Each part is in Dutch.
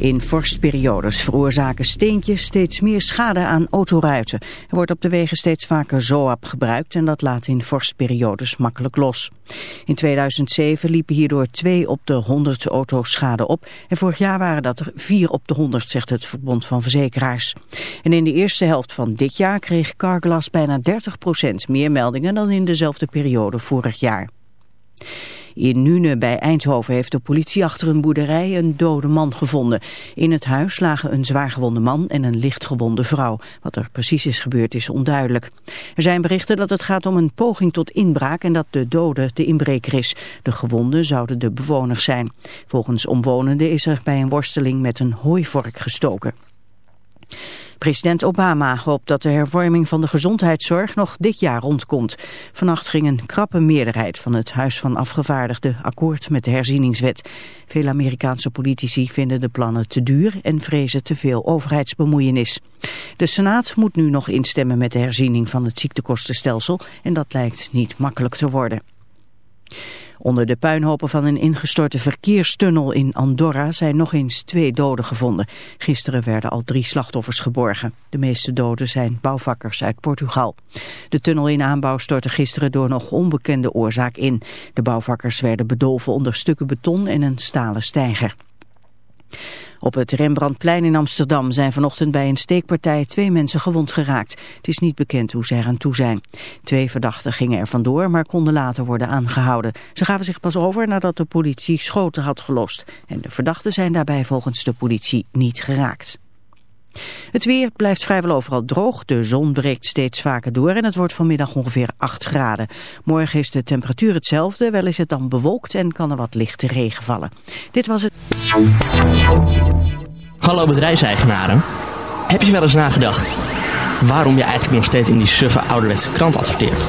In vorstperiodes veroorzaken steentjes steeds meer schade aan autoruiten. Er wordt op de wegen steeds vaker zoap gebruikt en dat laat in vorstperiodes makkelijk los. In 2007 liepen hierdoor 2 op de 100 auto's schade op. En vorig jaar waren dat er 4 op de 100, zegt het Verbond van Verzekeraars. En in de eerste helft van dit jaar kreeg Carglass bijna 30% meer meldingen dan in dezelfde periode vorig jaar. In Nune bij Eindhoven heeft de politie achter een boerderij een dode man gevonden. In het huis lagen een zwaargewonde man en een lichtgewonde vrouw. Wat er precies is gebeurd is onduidelijk. Er zijn berichten dat het gaat om een poging tot inbraak en dat de dode de inbreker is. De gewonden zouden de bewoners zijn. Volgens omwonenden is er bij een worsteling met een hooivork gestoken. President Obama hoopt dat de hervorming van de gezondheidszorg nog dit jaar rondkomt. Vannacht ging een krappe meerderheid van het Huis van Afgevaardigden akkoord met de herzieningswet. Veel Amerikaanse politici vinden de plannen te duur en vrezen te veel overheidsbemoeienis. De Senaat moet nu nog instemmen met de herziening van het ziektekostenstelsel en dat lijkt niet makkelijk te worden. Onder de puinhopen van een ingestorte verkeerstunnel in Andorra zijn nog eens twee doden gevonden. Gisteren werden al drie slachtoffers geborgen. De meeste doden zijn bouwvakkers uit Portugal. De tunnel in aanbouw stortte gisteren door nog onbekende oorzaak in. De bouwvakkers werden bedolven onder stukken beton en een stalen steiger. Op het Rembrandtplein in Amsterdam zijn vanochtend bij een steekpartij twee mensen gewond geraakt. Het is niet bekend hoe ze eraan toe zijn. Twee verdachten gingen er vandoor, maar konden later worden aangehouden. Ze gaven zich pas over nadat de politie schoten had gelost. En de verdachten zijn daarbij volgens de politie niet geraakt. Het weer blijft vrijwel overal droog. De zon breekt steeds vaker door en het wordt vanmiddag ongeveer 8 graden. Morgen is de temperatuur hetzelfde, wel is het dan bewolkt en kan er wat lichte regen vallen. Dit was het. Hallo bedrijfseigenaren. Heb je wel eens nagedacht waarom je eigenlijk nog steeds in die suffe ouderwetse krant adverteert?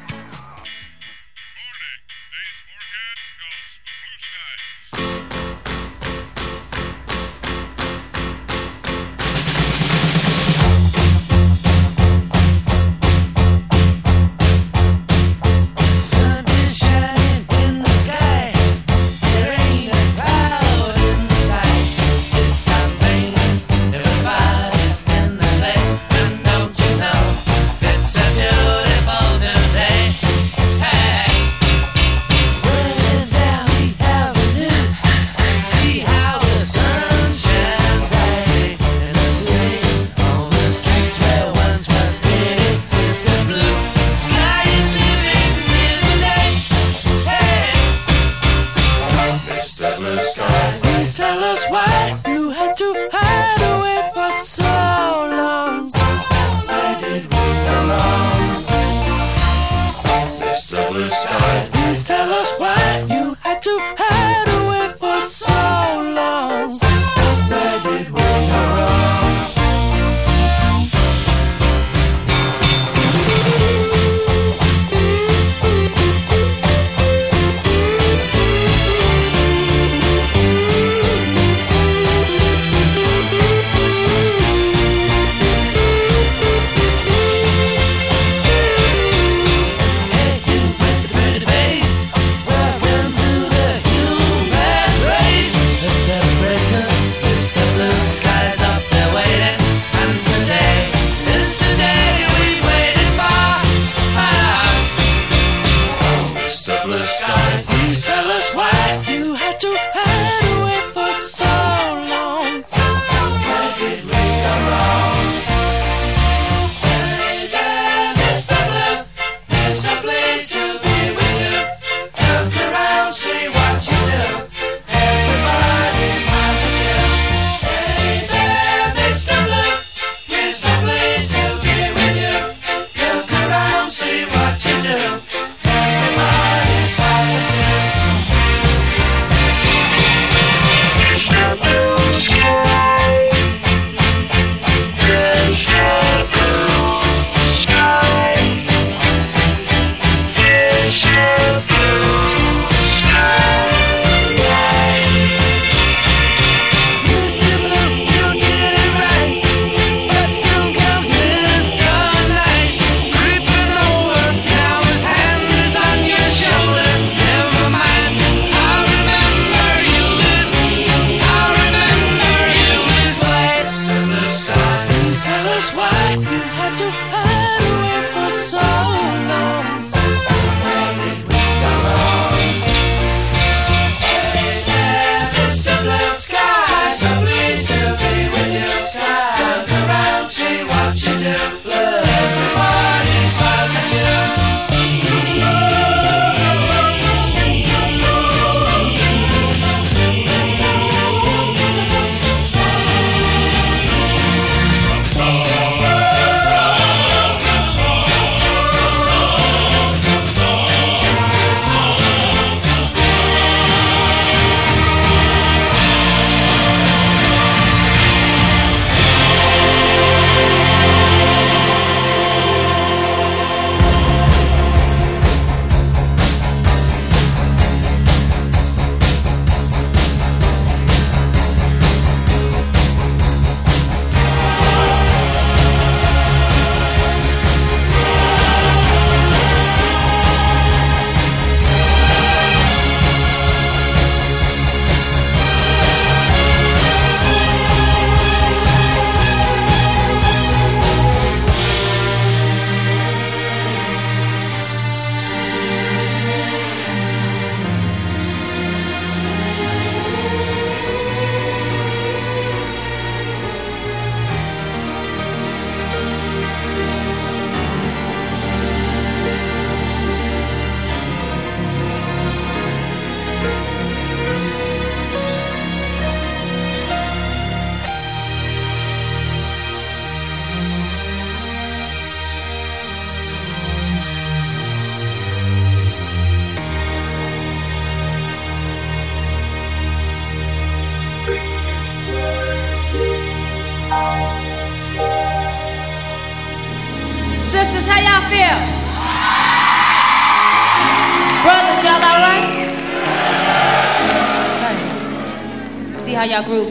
y'all group.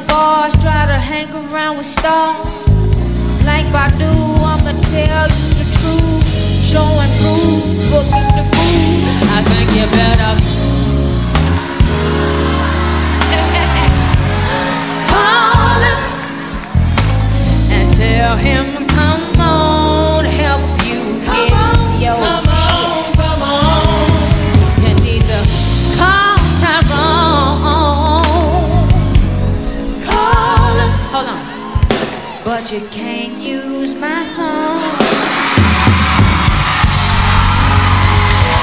bars, try to hang around with stars. Like Badu, I'ma tell you the truth. Show and prove, booking the food. I think you better But you can't use my phone.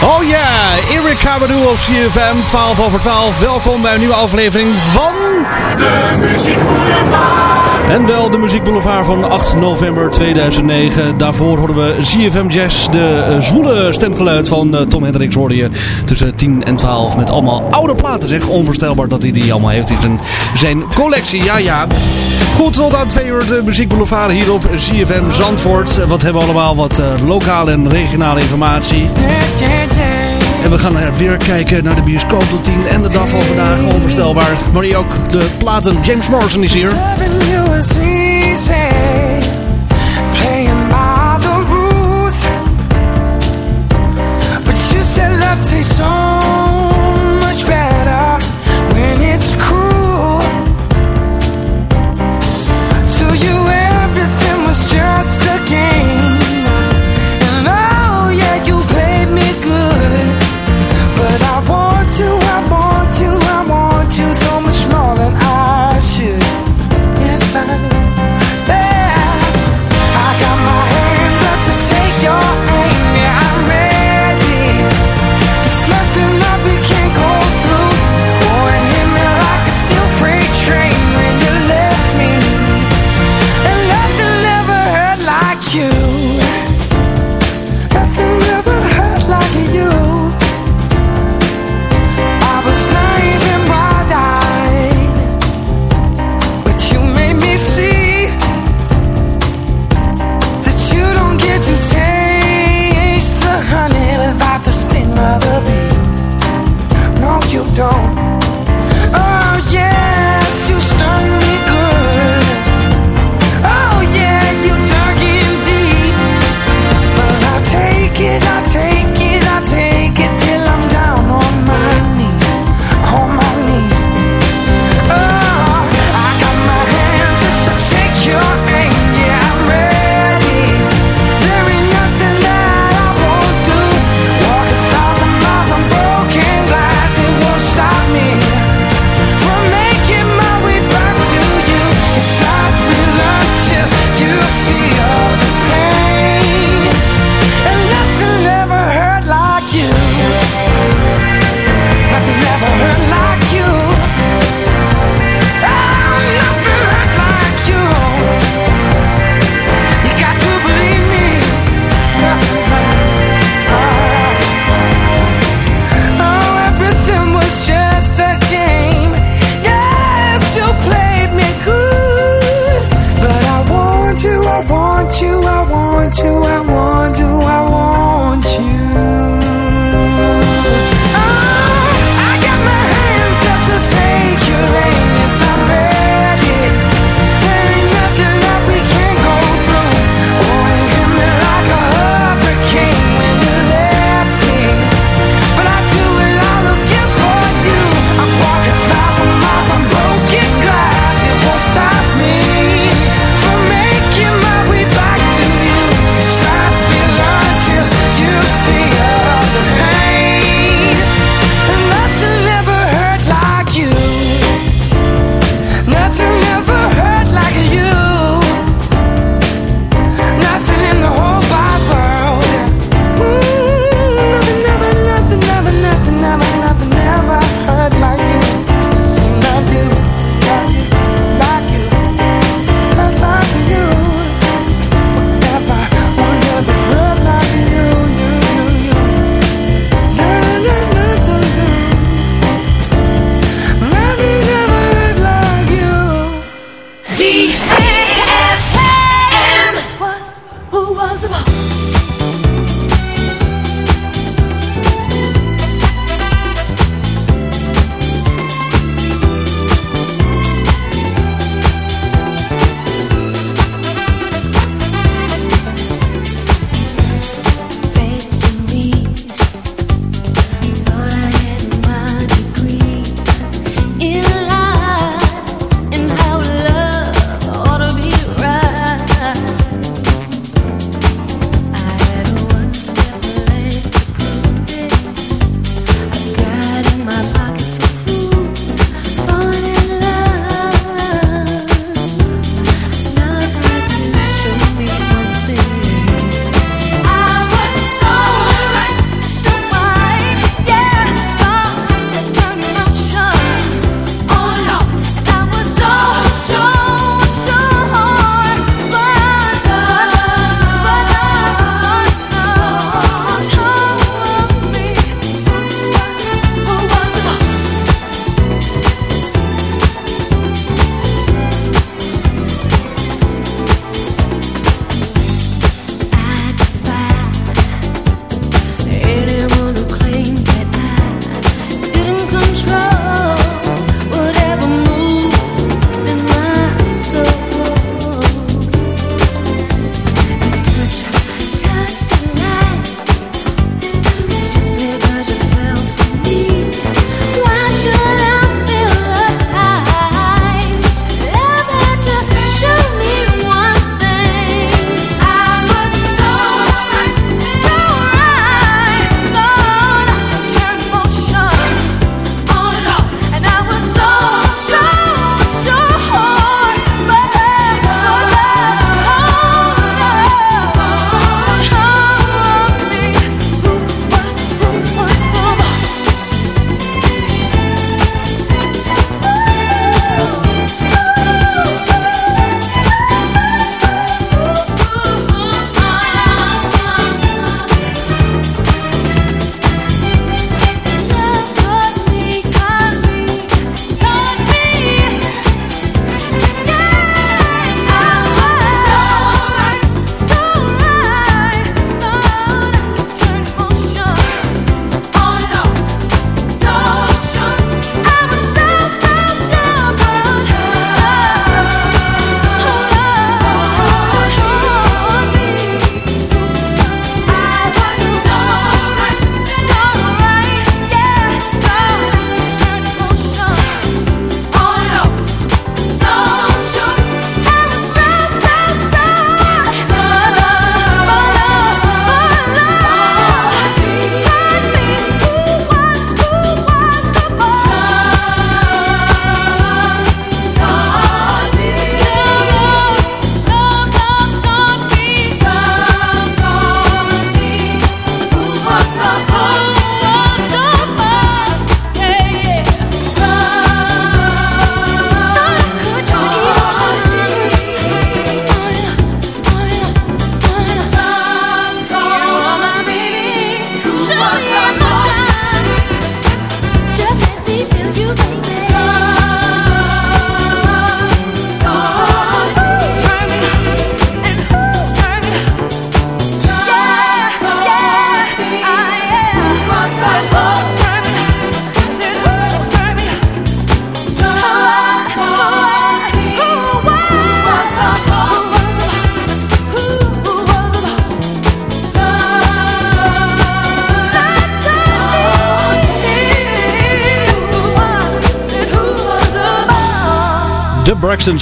Oh ja, Eric Cabadou op CFM, 12 over 12. Welkom bij een nieuwe aflevering van... De Muziek Boulevard. En wel de Muziek Boulevard van 8 november 2009. Daarvoor hoorden we CFM Jazz, de eh, zwoele stemgeluid van eh, Tom Hendricks hoorde je tussen 10 en 12. Met allemaal oude platen zeg. Onvoorstelbaar dat hij die allemaal heeft in zijn, zijn collectie. Ja, ja. Goed, tot aan twee uur de Muziek Boulevard hier op CFM Zandvoort. Wat hebben we allemaal? Wat eh, lokale en regionale informatie. En we gaan er weer kijken naar de bioscoop tot 10 en de dag van vandaag. Onvoorstelbaar. Maar hier ook de platen. James Morrison is hier.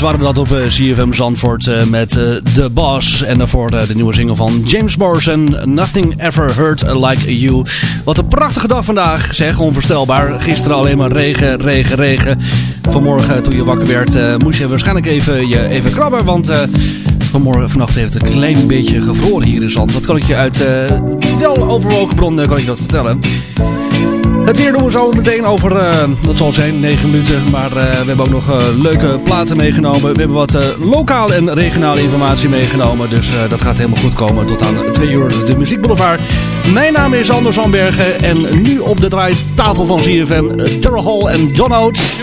Waren dat op eh, CFM Zandvoort eh, met eh, The Boss. En daarvoor de nieuwe single van James Morrison, Nothing Ever Hurt Like You. Wat een prachtige dag vandaag, zeg, onvoorstelbaar. Gisteren alleen maar regen, regen, regen. Vanmorgen toen je wakker werd moest je waarschijnlijk even, je even krabben, want... Vanmorgen, vannacht heeft het een klein beetje gevroren hier in Zand. Dat kan ik je uit wel overwogen bron kan ik dat vertellen. Het weer doen we zo meteen over, uh, dat zal zijn, 9 minuten. Maar uh, we hebben ook nog uh, leuke platen meegenomen. We hebben wat lokale en regionale informatie meegenomen. Dus dat gaat helemaal goed komen. Tot aan 2 uur de Muziekboulevard. Mijn naam is Anders Ambergen. En nu op de draaitafel van ZFM, Terrell Hall en John Oates.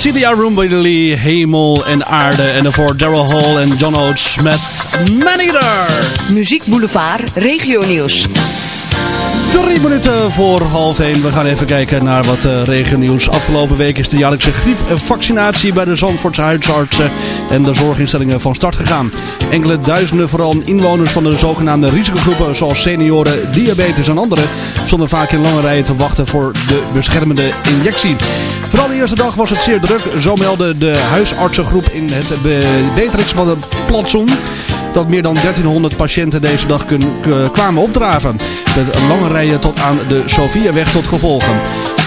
Celia Rumbley, Hemel en Aarde. En daarvoor Daryl Hall en John Oates met Maneater. Muziek Boulevard Regio Nieuws. Drie minuten voor half één. We gaan even kijken naar wat uh, regionieuws. Afgelopen week is de jaarlijkse griepvaccinatie bij de Zandvoortse huisartsen en de zorginstellingen van start gegaan. Enkele duizenden, vooral inwoners van de zogenaamde risicogroepen zoals senioren, diabetes en anderen, stonden vaak in lange rijen te wachten voor de beschermende injectie. Vooral de eerste dag was het zeer druk. Zo meldde de huisartsengroep in het Beatrix van het plantsoen dat meer dan 1300 patiënten deze dag kwamen opdraven. Met lange rijen tot aan de Sofiaweg tot gevolgen.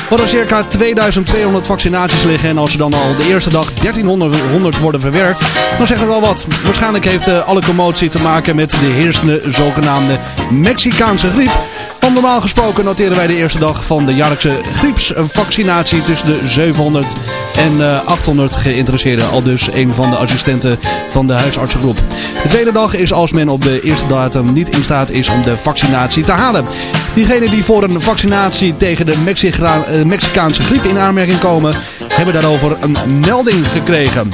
Er hadden circa 2200 vaccinaties liggen en als er dan al de eerste dag 1300 worden verwerkt, dan zeggen we wel wat. Waarschijnlijk heeft uh, alle commotie te maken met de heersende zogenaamde Mexicaanse griep. Want normaal gesproken noteren wij de eerste dag van de jaarlijkse griepsvaccinatie tussen de 700 en uh, 800 geïnteresseerden. Al dus een van de assistenten van de huisartsengroep. De tweede dag is als men op de eerste datum niet in staat is om de vaccinatie te halen. Diegenen die voor een vaccinatie tegen de uh, Mexicaanse griep in aanmerking komen, hebben daarover een melding gekregen.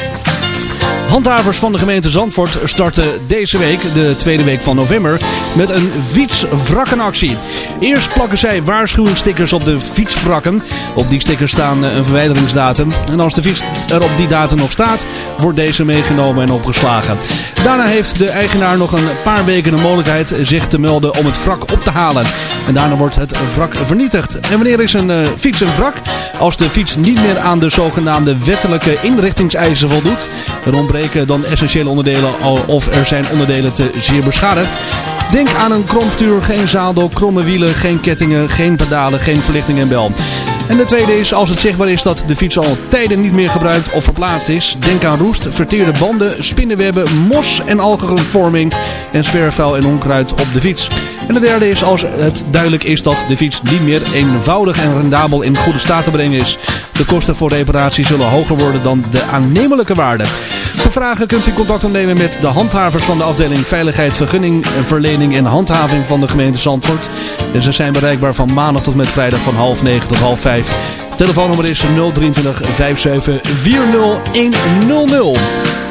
Handhavers van de gemeente Zandvoort starten deze week, de tweede week van november, met een fietswrakkenactie. Eerst plakken zij waarschuwingsstickers op de fietswrakken. Op die stickers staan een verwijderingsdatum. En als de fiets er op die datum nog staat, wordt deze meegenomen en opgeslagen. Daarna heeft de eigenaar nog een paar weken de mogelijkheid zich te melden om het wrak op te halen. En daarna wordt het wrak vernietigd. En wanneer is een uh, fiets een wrak? Als de fiets niet meer aan de zogenaamde wettelijke inrichtingseisen voldoet. Er dan essentiële onderdelen of er zijn onderdelen te zeer beschadigd. Denk aan een kromstuur, geen zadel, kromme wielen, geen kettingen, geen pedalen, geen verlichting en bel. En de tweede is als het zichtbaar is dat de fiets al tijden niet meer gebruikt of verplaatst is. Denk aan roest, verteerde banden, spinnenwebben, mos en algenvorming en zwerfvuil en onkruid op de fiets. En de derde is als het duidelijk is dat de fiets niet meer eenvoudig en rendabel in goede staat te brengen is. De kosten voor reparatie zullen hoger worden dan de aannemelijke waarde. Voor vragen kunt u contact opnemen met de handhavers van de afdeling Veiligheid, Vergunning, Verlening en Handhaving van de gemeente Zandvoort. Ze zijn bereikbaar van maandag tot met vrijdag van half negen tot half vijf. Telefoonnummer is 023 57 40100. Door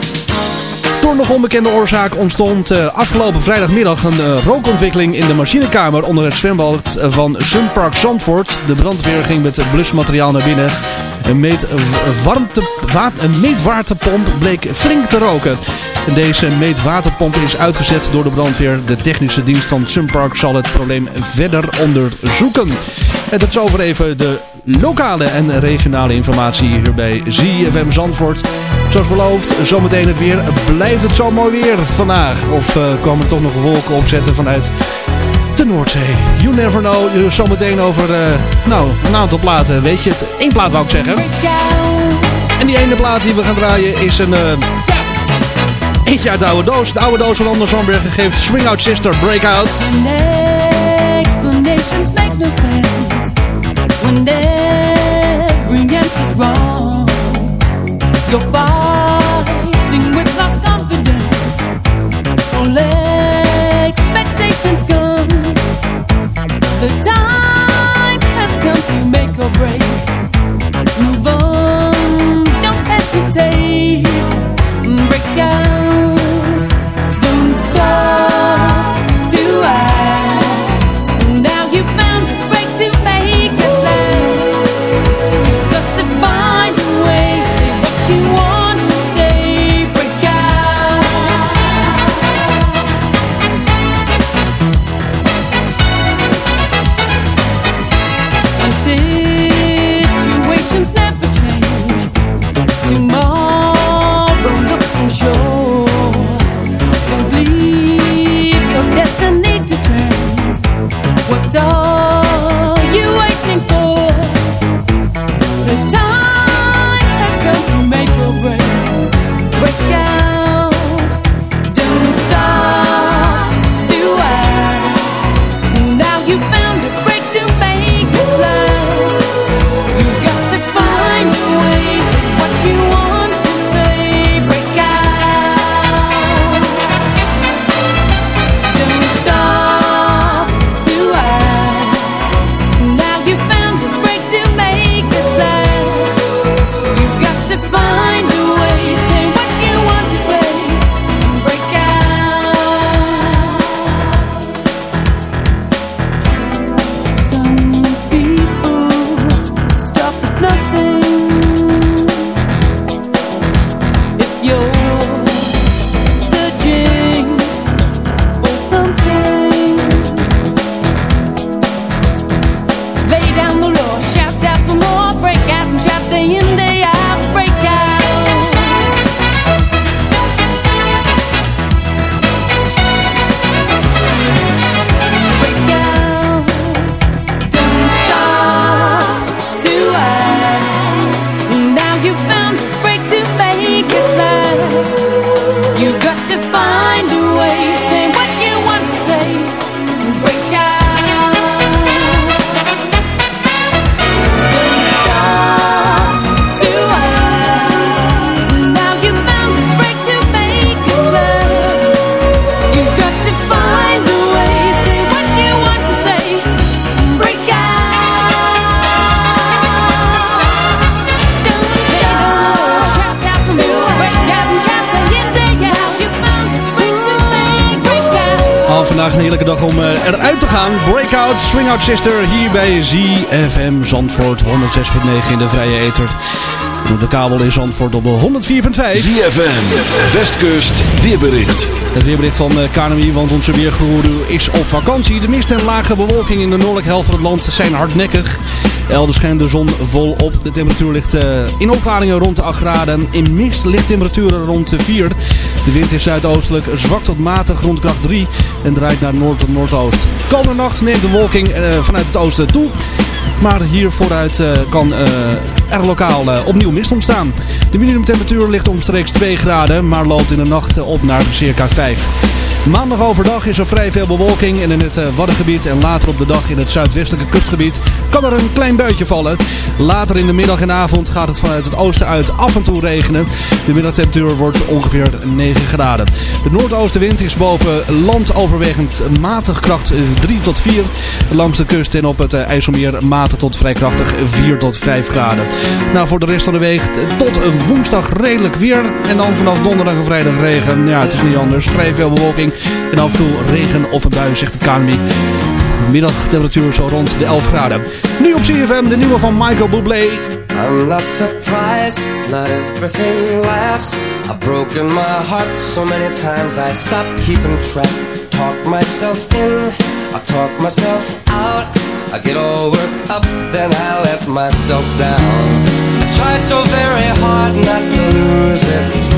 nog onbekende oorzaak ontstond uh, afgelopen vrijdagmiddag een uh, rookontwikkeling in de machinekamer onder het zwembad van Sunpark Zandvoort. De brandweer ging met blusmateriaal naar binnen. Een, meet, een meetwaterpomp bleek flink te roken. Deze meetwaterpomp is uitgezet door de brandweer. De technische dienst van Sunpark zal het probleem verder onderzoeken. En tot zover even de lokale en regionale informatie hier bij ZFM Zandvoort. Zoals beloofd, zometeen het weer. Blijft het zo mooi weer vandaag? Of uh, komen er toch nog wolken opzetten vanuit de Noordzee? You never know. Zometeen over, uh, nou, een aantal platen. Weet je het? Eén plaat wou ik zeggen. En die ene plaat die we gaan draaien is een... Uh, eentje uit de oude doos. De oude doos van Anders Zandbergen geeft Swing Out Sister Breakout. Explanations make no sense When every answer's wrong You're fighting 106.9 in de vrije ether. De kabel in Zandvoort op de 104.5. ZFM, Westkust, weerbericht. Het weerbericht van eh, KNMI, want onze weergoeroe is op vakantie. De mist en lage bewolking in de noordelijke helft van het land zijn hardnekkig. Elders schijnt de zon volop. De temperatuur ligt eh, in opklaringen rond de 8 graden. In mist ligt temperaturen rond de 4. De wind is zuidoostelijk, zwak tot matig rond kracht 3 en draait naar noord tot noordoost. Komende nacht neemt de wolking eh, vanuit het oosten toe. Maar hier vooruit kan er lokaal eh, opnieuw mist ontstaan. De minimumtemperatuur ligt omstreeks 2 graden, maar loopt in de nacht op naar circa 5. Maandag overdag is er vrij veel bewolking en in het eh, Waddengebied en later op de dag in het zuidwestelijke kustgebied kan er een klein buitje vallen. Later in de middag en avond gaat het vanuit het oosten uit af en toe regenen. De middagtemperatuur wordt ongeveer 9 graden. De noordoostenwind is boven land overwegend matig kracht 3 tot 4. Langs de kust en op het eh, IJsselmeer matig tot vrij krachtig 4 tot 5 graden. Nou, voor de rest van de week tot woensdag redelijk weer. En dan vanaf donderdag en vrijdag regen. Ja, het is niet anders. Vrij veel bewolking. En af en toe regen of een bui, zegt het KNMI. Middagtemperatuur zo rond de 11 graden. Nu op CFM de nieuwe van Michael Bublé. I'm not surprised, not everything lasts. I've broken my heart so many times I stopped keeping track. Talk myself in, I talk myself out. I get all worked up, then I let myself down. I tried so very hard not to lose it.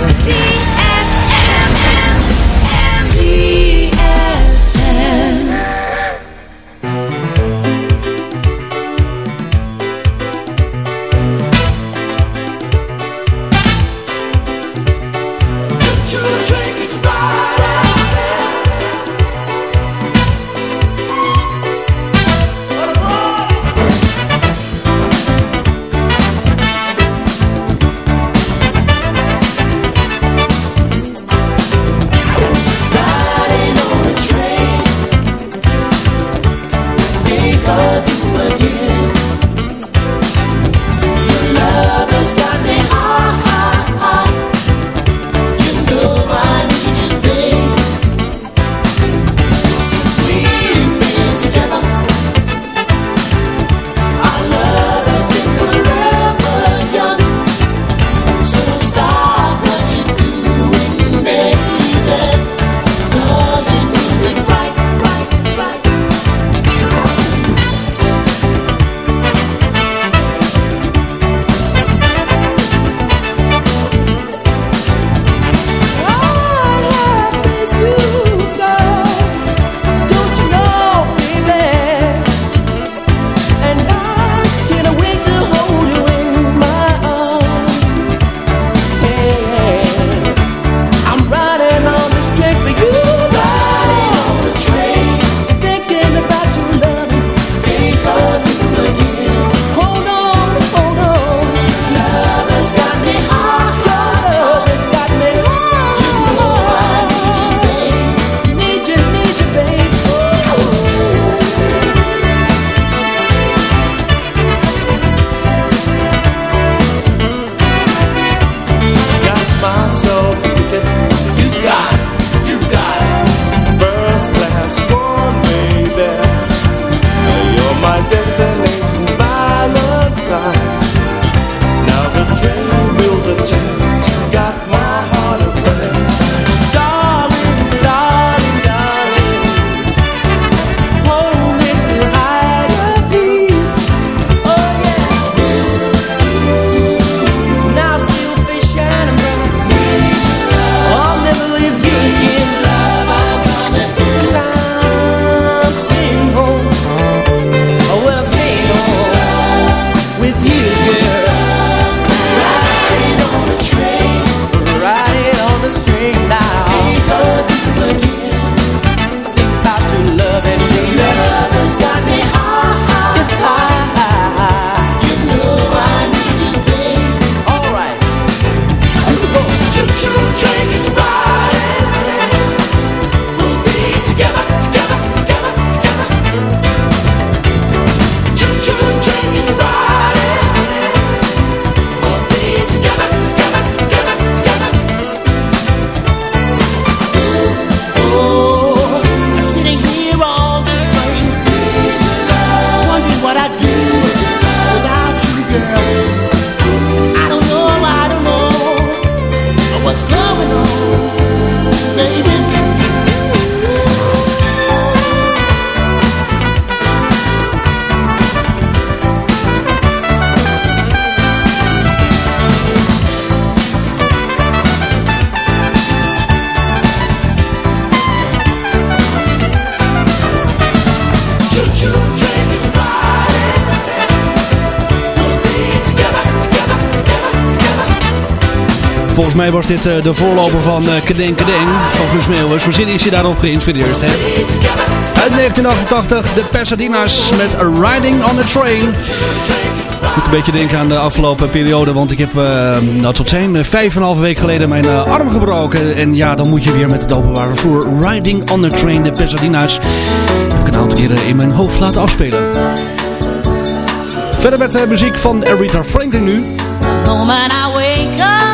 dit eh, de voorloper van eh, Kedeng Kedeng van Guus Meeuwers. Misschien is je daarop geïnspireerd. Hè? Uit 1988, de Pasadena's met Riding on the Train. Moet een beetje denken aan de afgelopen periode, want ik heb uh, nou, tot zijn vijf en een half week geleden mijn arm gebroken. En ja, dan moet je weer met het openbaar vervoer Riding on the Train, de Pasadena's. Heb ik een aantal keren in mijn hoofd laten afspelen. Verder met de muziek van Rita Franklin nu. moment I wake up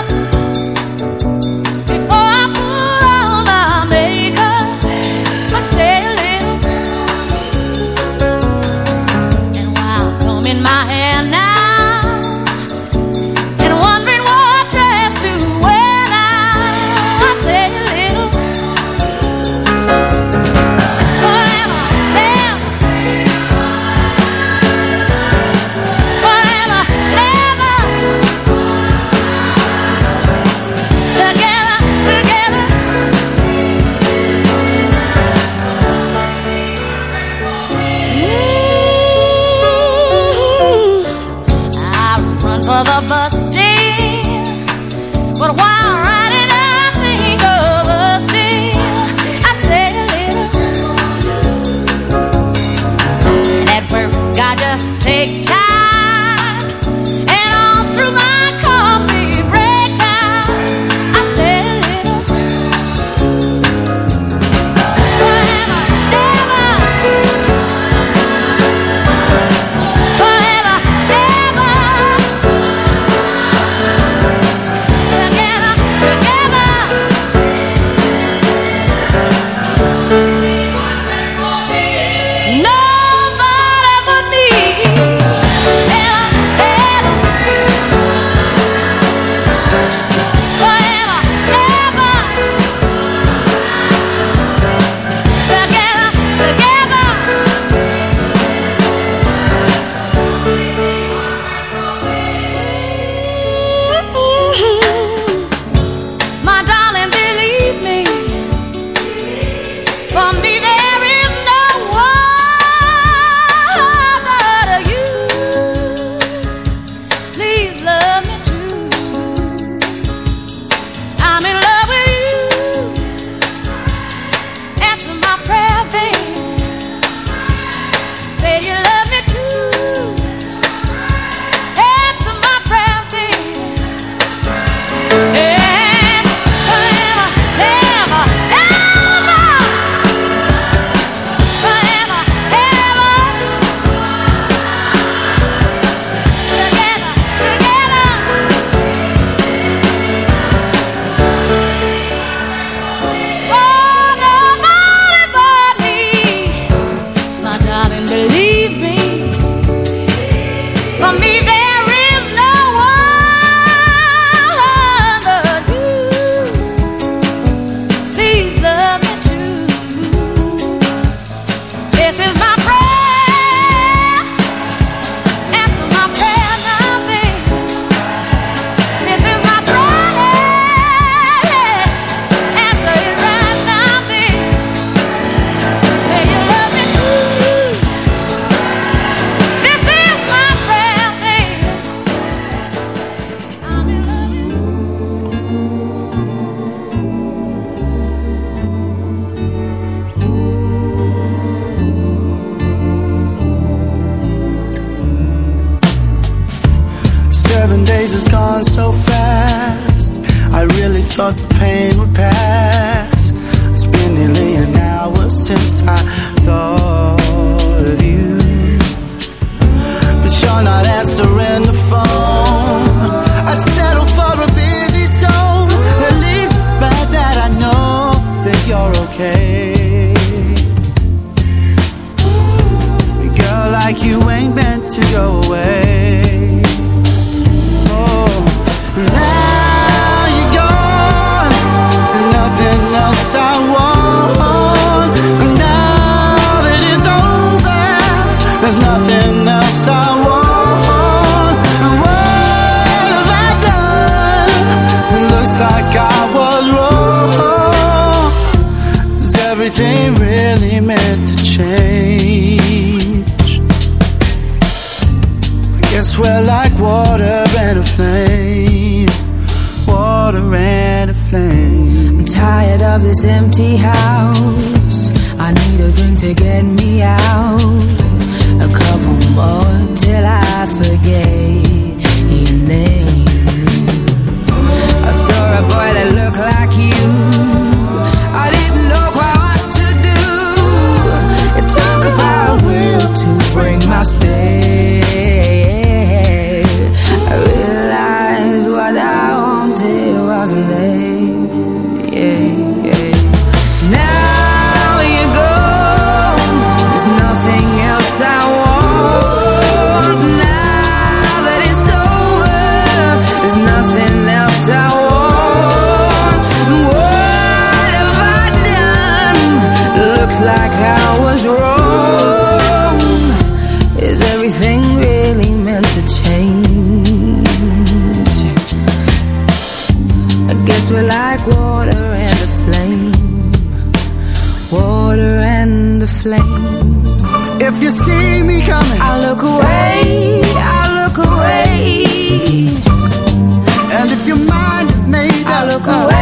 look away,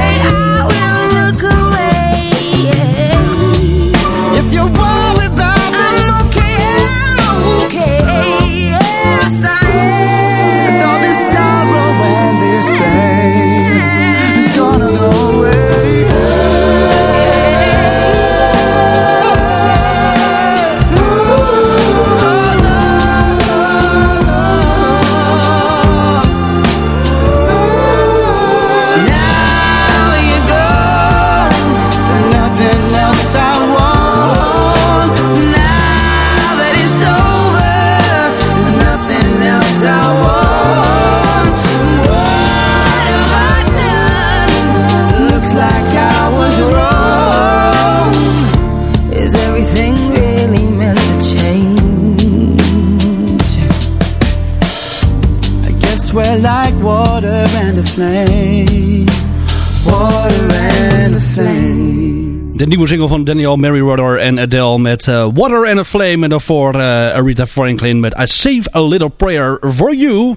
nieuwe single van Daniel Merriweather en Adele met eh, Water and a Flame. En daarvoor eh, Aretha Franklin met I Save a Little Prayer for You.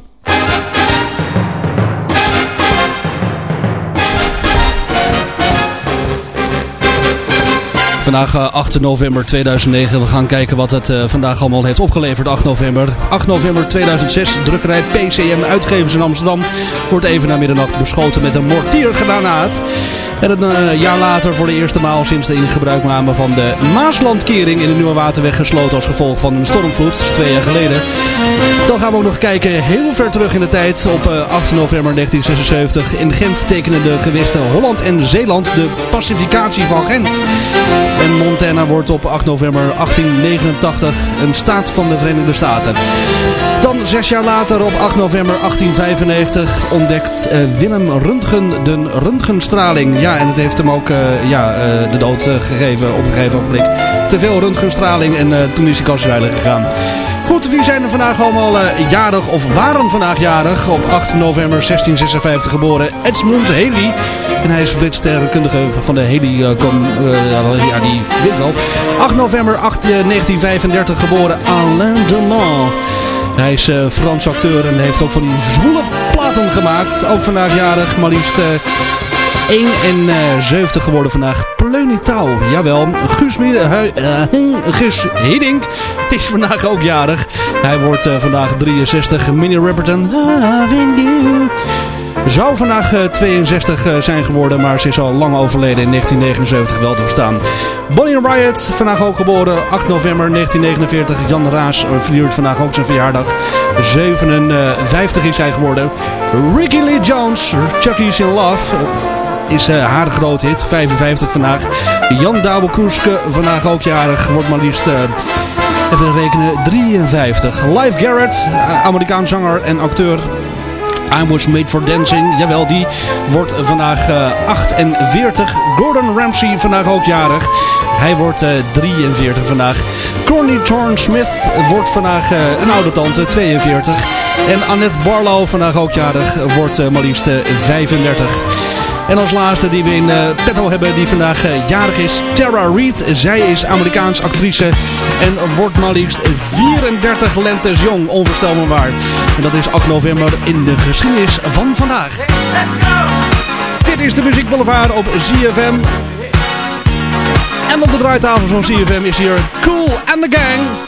Vandaag eh, 8 november 2009. We gaan kijken wat het eh, vandaag allemaal heeft opgeleverd. 8 november. 8 november 2006. Drukkerij PCM Uitgevers in Amsterdam. Wordt even na middernacht beschoten met een mortiergranaat. En een eh, jaar later voor de eerste maal sinds de ingebruikname van de Maaslandkering in de Nieuwe Waterweg gesloten als gevolg van een stormvloed. Dat is twee jaar geleden. Dan gaan we ook nog kijken heel ver terug in de tijd. Op eh, 8 november 1976 in Gent tekenen de gewesten Holland en Zeeland de pacificatie van Gent. En Montana wordt op 8 november 1889 een staat van de Verenigde Staten. Dan zes jaar later op 8 november 1895 ontdekt eh, Willem Röntgen de röntgenstraling. Ja, en het heeft hem ook eh, ja, eh, de dood gegeven op een gegeven ogenblik. Te veel röntgenstraling en toen is hij kastzuilig gegaan. Goed, wie zijn er vandaag allemaal eh, jarig of waren vandaag jarig? Op 8 november 1656 geboren Edmund Haley. En hij is Britsterrenkundige van de Haley. eh, kom, eh, ja, die wint wel. 8 november 8, eh, 1935 geboren Alain Delon. Hij is eh, Frans acteur en heeft ook van die zwoele platen gemaakt. Ook vandaag jarig, maar liefst 71 geworden vandaag. Pleunitaal, jawel. Guus, Hiddink is vandaag ook jarig. Hij wordt eh, vandaag 63. Minnie Riperton, loving you. Zou vandaag eh, 62 eh, zijn geworden, maar ze is al lang overleden in 1979 wel te verstaan. Bonnie Riot, vandaeg ook geboren, 8 november 1949. Jan Raas viert vandaag ook zijn verjaardag. 57 is hij geworden. Ricky Lee Jones, Chucky's in Love, is eh, haar groot hit, 55 vandaag. Jan Douwe Kroeske, vandaag ook jarig, wordt maar liefst... eh, Even rekenen, 53. Live Garrett, eh, Amerikaan zanger en acteur. I Was Made For Dancing, jawel, die wordt vandaag eh, 48. Gordon Ramsay, vandaag ook jarig. Hij wordt eh, 43 vandaag. Corny Thorne Smith wordt vandaag een oude tante, 42. En Annette Barlow, vandaag ook jarig, wordt maar liefst eh, 35. En als laatste die we in uh, hebben, die vandaag uh, jarig is, Tara Reid. Zij is Amerikaans actrice en wordt maar liefst 34 lentes jong, onvoorstelbaar. En dat is 8 november in de geschiedenis van vandaag. Dit is de Muziek Boulevard op ZFM. En op de draaitafel van CFM is hier Cool and the Gang.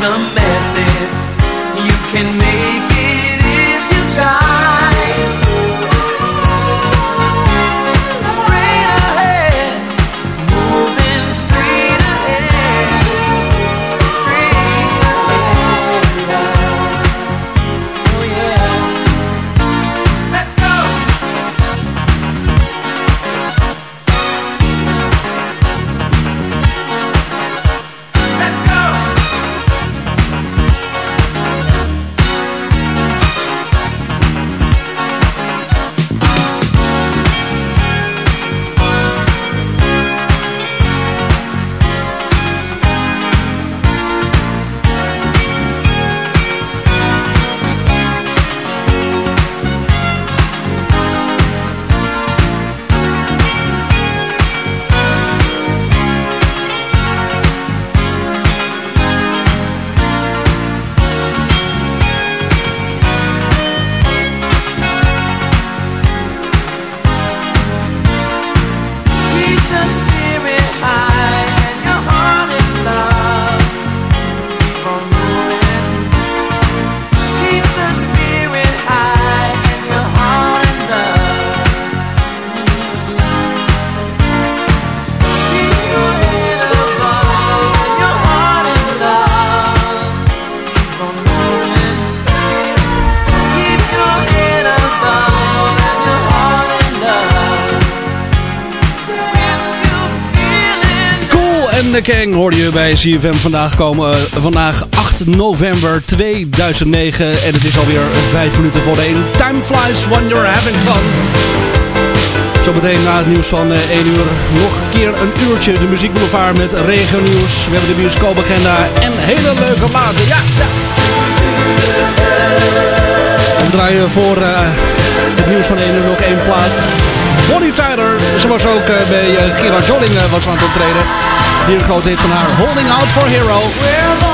The message. You can make it hoorde je bij CFM vandaag komen. eh, vandaag 8 november 2009. En het is alweer 5 minuten voor de 1. Time flies when you're having fun. Zometeen na het nieuws van eh, 1 uur nog een keer een uurtje de muziekboulevard met regio nieuws. We hebben de bioscoopagenda en hele leuke maten. Ja, ja. We draaien voor eh, het nieuws van 1 uur nog één plaat. Bonnie Tyler, ze was ook eh, bij eh, Gerard Joling eh, was aan het optreden. Hier een grote van haar, Holding Out for Hero.